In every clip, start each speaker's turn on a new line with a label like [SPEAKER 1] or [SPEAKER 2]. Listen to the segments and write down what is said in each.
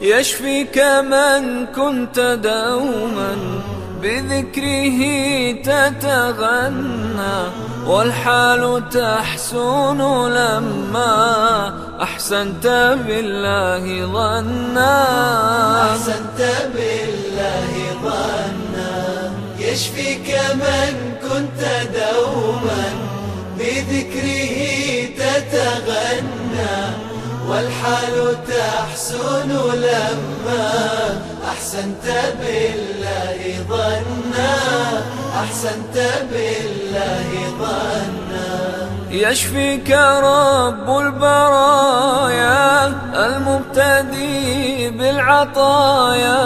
[SPEAKER 1] يشفيك من كنت دوما. بذكره تتغنى والحال تحسن لما أحسنت بالله ظنا.
[SPEAKER 2] أحسنت بالله ظنا. يشفيك من كنت دوما بذكره تتغنى والحال تحسن لما أحسنت بالله ظنا أحسنت بالله ظنا.
[SPEAKER 1] يشفيك رب البرايا المبتدي بالعطايا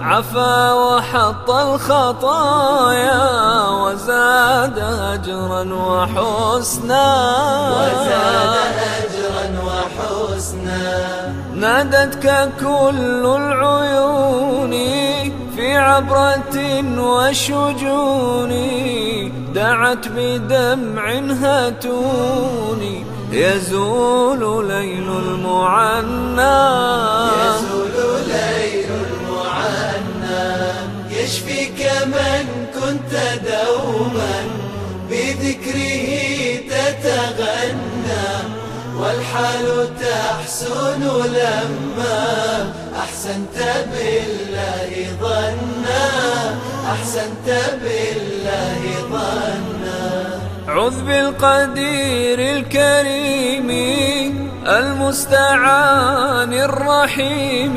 [SPEAKER 1] عفا وحط الخطايا وزاد أجرا وحسنا.
[SPEAKER 2] وزاد أجرا وحسنا
[SPEAKER 1] نادتك كل العيون في عبرة وشجون دعت بدمع هاتوني يزول ليل المعنى.
[SPEAKER 2] يزول ليل المعنى. يشفيك من كنت دوما والحال تحسن لما أحسنت بالله ظنا. أحسنت بالله ظنا.
[SPEAKER 1] عذ بالقدير الكريم المستعان الرحيم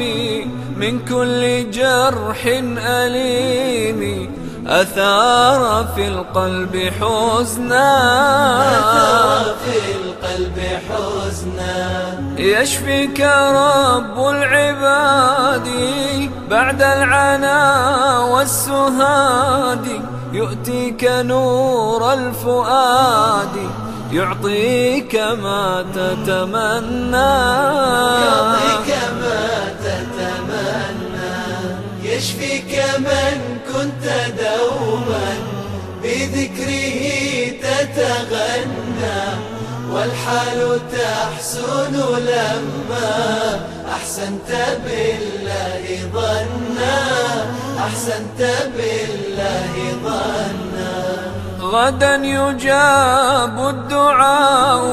[SPEAKER 1] من كل جرح أليم. أثار في القلب حزنا.
[SPEAKER 2] أثار في القلب حزنا.
[SPEAKER 1] يشفيك رب العباد بعد العنا والسهاد. يؤتيك نور الفؤاد يعطيك ما تتمنى.
[SPEAKER 2] يعطيك ما تتغنى والحال تحسن لما أحسنت بالله ظنا أحسنت بالله ظنا.
[SPEAKER 1] غدا يجاب الدعاء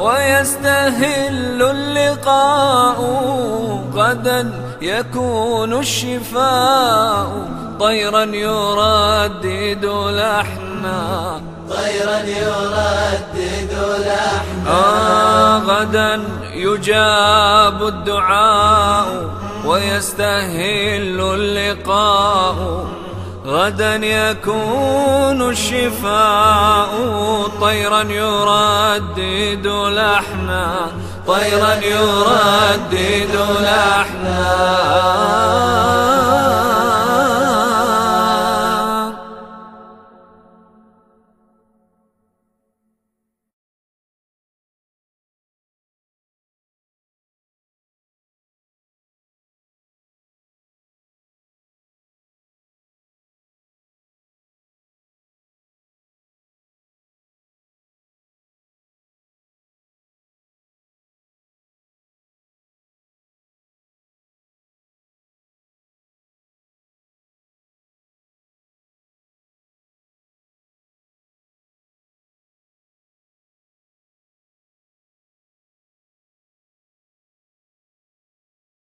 [SPEAKER 1] ويستهل اللقاء غدا يكون الشفاء طيرا يردد لحنا.
[SPEAKER 2] طيرا يردد لحنا
[SPEAKER 1] آه غدا يجاب الدعاء ويستهل اللقاء. غدا يكون الشفاء طيرا يردد لحنا طيرا يردد لحنا